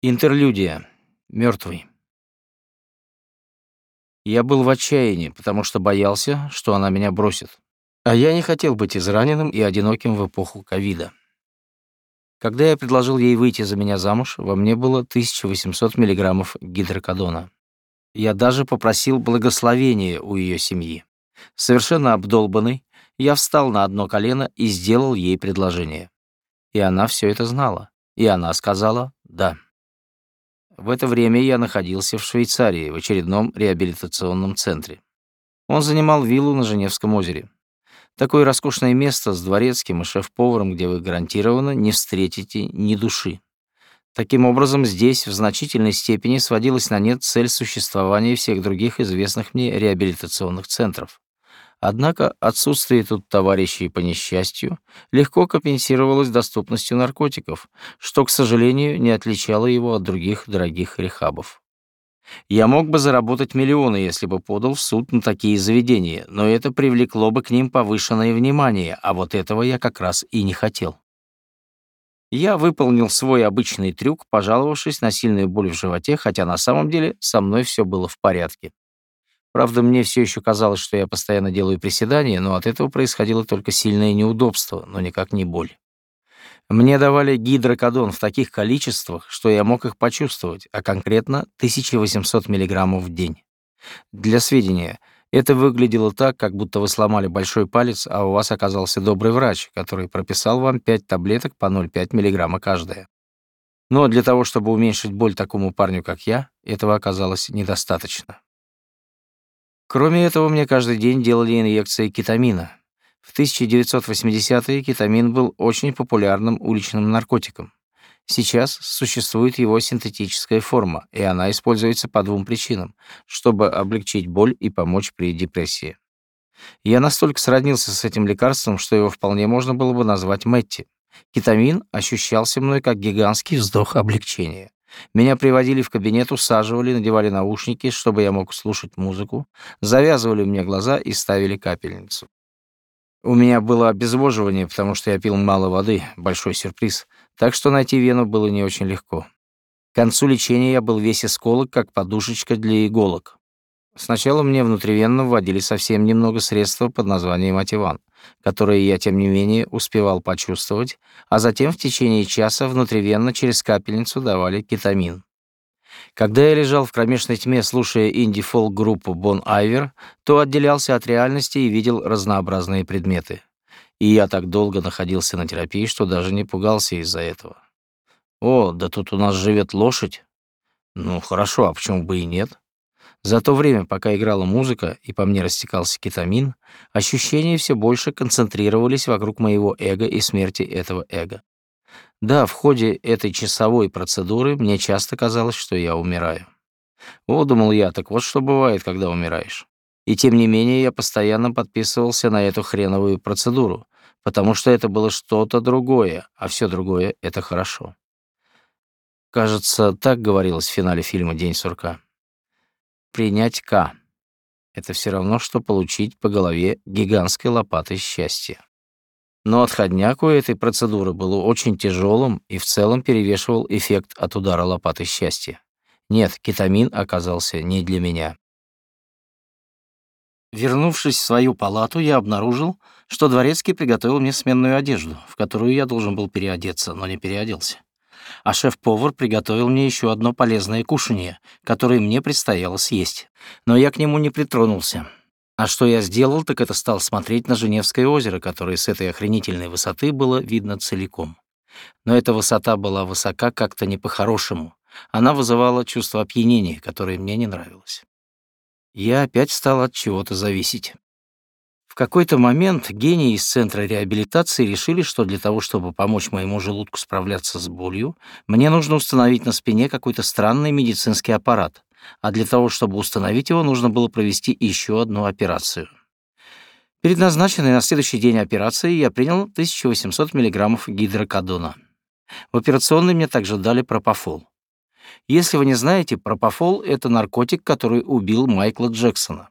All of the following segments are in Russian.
Интерлюдия. Мертвый. Я был в отчаянии, потому что боялся, что она меня бросит. А я не хотел быть израненным и одиноким в эпоху ковида. Когда я предложил ей выйти за меня замуж, во мне было 1800 миллиграммов гидрокодона. Я даже попросил благословения у ее семьи. Совершенно обдолбанный, я встал на одно колено и сделал ей предложение. И она все это знала. И она сказала «да». В это время я находился в Швейцарии в очередном реабилитационном центре. Он занимал виллу на Женевском озере. Такое роскошное место с дворецким и шеф-поваром, где вы гарантированно не встретите ни души. Таким образом, здесь в значительной степени сводилась на нет цель существования всех других известных мне реабилитационных центров. Однако отсутствие тут товарищей по несчастью легко компенсировалось доступностью наркотиков, что, к сожалению, не отличало его от других дорогих рехабов. Я мог бы заработать миллионы, если бы подал в суд на такие заведения, но это привлекло бы к ним повышенное внимание, а вот этого я как раз и не хотел. Я выполнил свой обычный трюк, пожаловавшись на сильную боль в животе, хотя на самом деле со мной все было в порядке. Правда, мне все еще казалось, что я постоянно делаю приседания, но от этого происходило только сильное неудобство, но никак не боль. Мне давали гидрокодон в таких количествах, что я мог их почувствовать, а конкретно 1800 мг в день. Для сведения, это выглядело так, как будто вы сломали большой палец, а у вас оказался добрый врач, который прописал вам 5 таблеток по 0,5 мг каждая. Но для того, чтобы уменьшить боль такому парню, как я, этого оказалось недостаточно. Кроме этого, мне каждый день делали инъекции кетамина. В 1980-е кетамин был очень популярным уличным наркотиком. Сейчас существует его синтетическая форма, и она используется по двум причинам, чтобы облегчить боль и помочь при депрессии. Я настолько сроднился с этим лекарством, что его вполне можно было бы назвать Мэтти. Кетамин ощущался мной как гигантский вздох облегчения. Меня приводили в кабинет, усаживали, надевали наушники, чтобы я мог слушать музыку, завязывали мне глаза и ставили капельницу. У меня было обезвоживание, потому что я пил мало воды, большой сюрприз, так что найти вену было не очень легко. К концу лечения я был весь исколок, как подушечка для иголок. Сначала мне внутривенно вводили совсем немного средства под названием ативан, которые я, тем не менее, успевал почувствовать, а затем в течение часа внутривенно через капельницу давали кетамин. Когда я лежал в кромешной тьме, слушая инди-фолк-группу Бон Айвер, то отделялся от реальности и видел разнообразные предметы. И я так долго находился на терапии, что даже не пугался из-за этого. «О, да тут у нас живет лошадь!» «Ну, хорошо, а почему бы и нет?» За то время, пока играла музыка и по мне растекался кетамин, ощущения все больше концентрировались вокруг моего эго и смерти этого эго. Да, в ходе этой часовой процедуры мне часто казалось, что я умираю. О, думал я, так вот что бывает, когда умираешь. И тем не менее я постоянно подписывался на эту хреновую процедуру, потому что это было что-то другое, а все другое — это хорошо. Кажется, так говорилось в финале фильма «День сурка». Принять К — это все равно, что получить по голове гигантской лопатой счастья. Но отходняк у этой процедуры был очень тяжелым и в целом перевешивал эффект от удара лопатой счастья. Нет, кетамин оказался не для меня. Вернувшись в свою палату, я обнаружил, что дворецкий приготовил мне сменную одежду, в которую я должен был переодеться, но не переоделся а шеф-повар приготовил мне еще одно полезное кушанье, которое мне предстояло съесть. Но я к нему не притронулся. А что я сделал, так это стал смотреть на Женевское озеро, которое с этой охренительной высоты было видно целиком. Но эта высота была высока как-то не по-хорошему. Она вызывала чувство опьянения, которое мне не нравилось. Я опять стал от чего-то зависеть какой-то момент гении из Центра реабилитации решили, что для того, чтобы помочь моему желудку справляться с болью, мне нужно установить на спине какой-то странный медицинский аппарат, а для того, чтобы установить его, нужно было провести еще одну операцию. Перед назначенной на следующий день операцией я принял 1800 мг гидрокодона. В операционной мне также дали пропофол. Если вы не знаете, пропофол — это наркотик, который убил Майкла Джексона.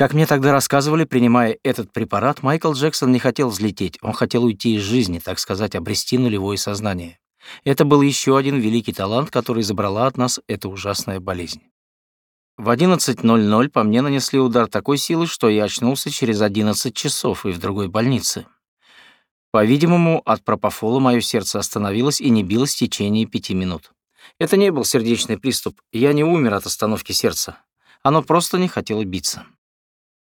Как мне тогда рассказывали, принимая этот препарат, Майкл Джексон не хотел взлететь, он хотел уйти из жизни, так сказать, обрести нулевое сознание. Это был еще один великий талант, который забрала от нас эта ужасная болезнь. В 11.00 по мне нанесли удар такой силы, что я очнулся через 11 часов и в другой больнице. По-видимому, от пропофола мое сердце остановилось и не билось в течение пяти минут. Это не был сердечный приступ, я не умер от остановки сердца. Оно просто не хотело биться.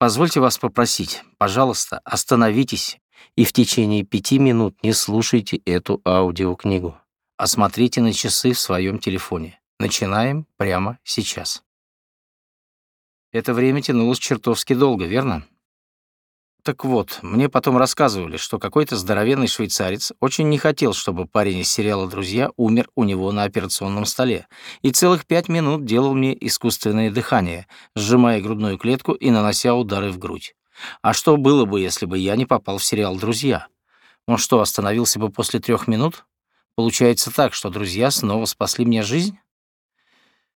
Позвольте вас попросить, пожалуйста, остановитесь и в течение пяти минут не слушайте эту аудиокнигу. Осмотрите на часы в своем телефоне. Начинаем прямо сейчас. Это время тянулось чертовски долго, верно? Так вот, мне потом рассказывали, что какой-то здоровенный швейцарец очень не хотел, чтобы парень из сериала «Друзья» умер у него на операционном столе, и целых пять минут делал мне искусственное дыхание, сжимая грудную клетку и нанося удары в грудь. А что было бы, если бы я не попал в сериал «Друзья»? Он что, остановился бы после трех минут? Получается так, что друзья снова спасли мне жизнь?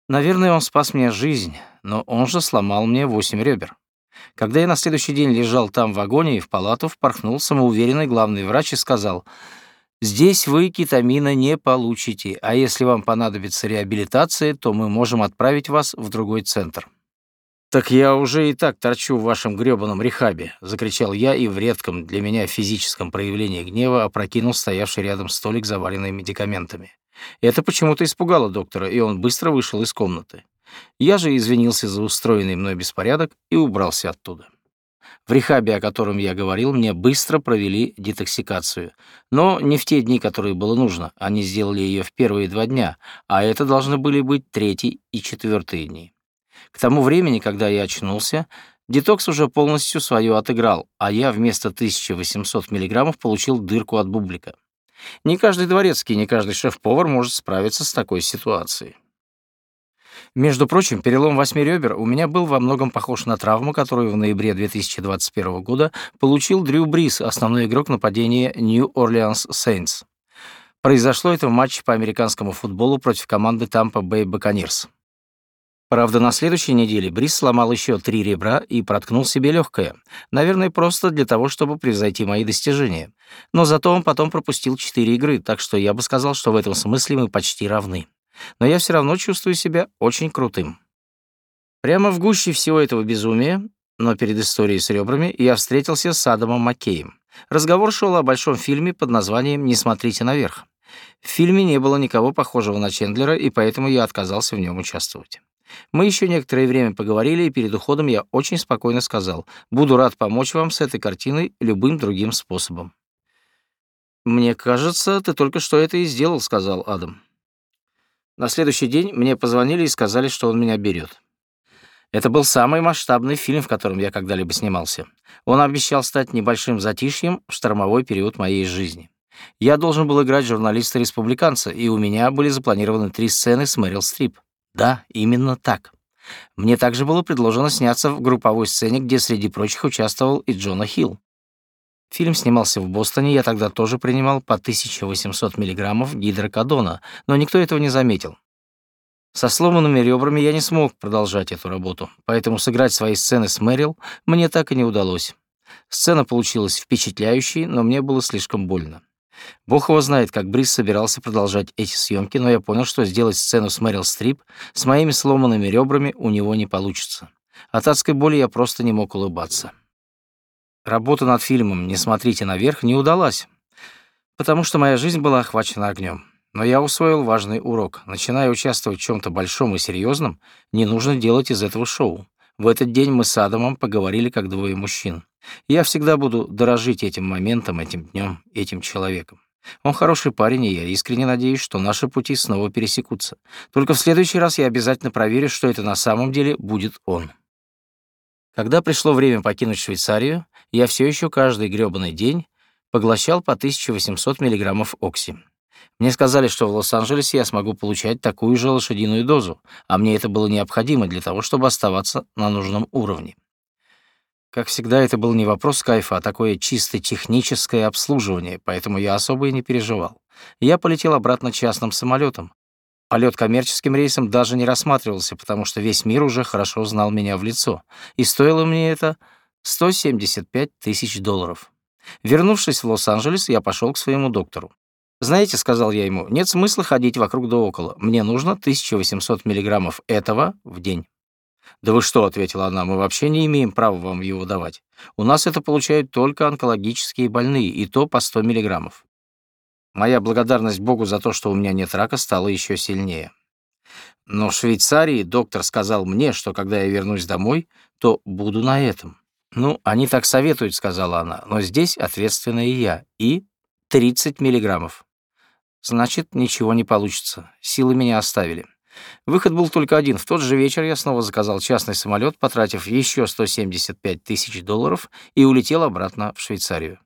Наверное, он спас мне жизнь, но он же сломал мне восемь ребер. Когда я на следующий день лежал там в вагоне и в палату впорхнул самоуверенный главный врач и сказал, «Здесь вы кетамина не получите, а если вам понадобится реабилитация, то мы можем отправить вас в другой центр». «Так я уже и так торчу в вашем грёбаном рехабе», — закричал я и в редком для меня физическом проявлении гнева опрокинул стоявший рядом столик, заваленный медикаментами. Это почему-то испугало доктора, и он быстро вышел из комнаты. Я же извинился за устроенный мной беспорядок и убрался оттуда. В рехабе, о котором я говорил, мне быстро провели детоксикацию. Но не в те дни, которые было нужно. Они сделали ее в первые два дня, а это должны были быть третий и четвертые дни. К тому времени, когда я очнулся, детокс уже полностью свое отыграл, а я вместо 1800 миллиграммов получил дырку от бублика. Не каждый дворецкий, не каждый шеф-повар может справиться с такой ситуацией. Между прочим, перелом восьми ребер у меня был во многом похож на травму, которую в ноябре 2021 года получил Дрю Брис, основной игрок нападения New Orleans Saints. Произошло это в матче по американскому футболу против команды Tampa Bay Buccaneers. Правда, на следующей неделе Брис сломал еще три ребра и проткнул себе легкое. Наверное, просто для того, чтобы превзойти мои достижения. Но зато он потом пропустил четыре игры, так что я бы сказал, что в этом смысле мы почти равны. Но я все равно чувствую себя очень крутым. Прямо в гуще всего этого безумия, но перед историей с ребрами, я встретился с Адамом Маккеем. Разговор шел о большом фильме под названием «Не смотрите наверх». В фильме не было никого похожего на Чендлера, и поэтому я отказался в нем участвовать. Мы еще некоторое время поговорили, и перед уходом я очень спокойно сказал, «Буду рад помочь вам с этой картиной любым другим способом». «Мне кажется, ты только что это и сделал», — сказал Адам. На следующий день мне позвонили и сказали, что он меня берет. Это был самый масштабный фильм, в котором я когда-либо снимался. Он обещал стать небольшим затишьем в штормовой период моей жизни. Я должен был играть журналиста-республиканца, и у меня были запланированы три сцены с Мэрил Стрип. Да, именно так. Мне также было предложено сняться в групповой сцене, где среди прочих участвовал и Джона Хилл. Фильм снимался в Бостоне, я тогда тоже принимал по 1800 миллиграммов гидрокодона, но никто этого не заметил. Со сломанными ребрами я не смог продолжать эту работу, поэтому сыграть свои сцены с Мэрил мне так и не удалось. Сцена получилась впечатляющей, но мне было слишком больно. Бог его знает, как Брис собирался продолжать эти съемки, но я понял, что сделать сцену с Мэрил Стрип с моими сломанными ребрами у него не получится. От адской боли я просто не мог улыбаться. Работа над фильмом «Не смотрите наверх» не удалась, потому что моя жизнь была охвачена огнем. Но я усвоил важный урок. Начиная участвовать в чем то большом и серьезном, не нужно делать из этого шоу. В этот день мы с Адамом поговорили как двое мужчин. Я всегда буду дорожить этим моментом, этим днем, этим человеком. Он хороший парень, и я искренне надеюсь, что наши пути снова пересекутся. Только в следующий раз я обязательно проверю, что это на самом деле будет он. Когда пришло время покинуть Швейцарию, я все еще каждый грёбаный день поглощал по 1800 миллиграммов окси. Мне сказали, что в Лос-Анджелесе я смогу получать такую же лошадиную дозу, а мне это было необходимо для того, чтобы оставаться на нужном уровне. Как всегда, это был не вопрос кайфа, а такое чисто техническое обслуживание, поэтому я особо и не переживал. Я полетел обратно частным самолетом. Полет коммерческим рейсом даже не рассматривался, потому что весь мир уже хорошо знал меня в лицо, и стоило мне это 175 тысяч долларов. Вернувшись в Лос-Анджелес, я пошел к своему доктору. «Знаете, — сказал я ему, — нет смысла ходить вокруг да около. Мне нужно 1800 миллиграммов этого в день». «Да вы что?» — ответила она. «Мы вообще не имеем права вам его давать. У нас это получают только онкологические больные, и то по 100 миллиграммов». Моя благодарность Богу за то, что у меня нет рака, стала еще сильнее. Но в Швейцарии доктор сказал мне, что когда я вернусь домой, то буду на этом. «Ну, они так советуют», — сказала она, «но здесь ответственная я. И 30 миллиграммов. Значит, ничего не получится. Силы меня оставили. Выход был только один. В тот же вечер я снова заказал частный самолет, потратив еще 175 тысяч долларов, и улетел обратно в Швейцарию.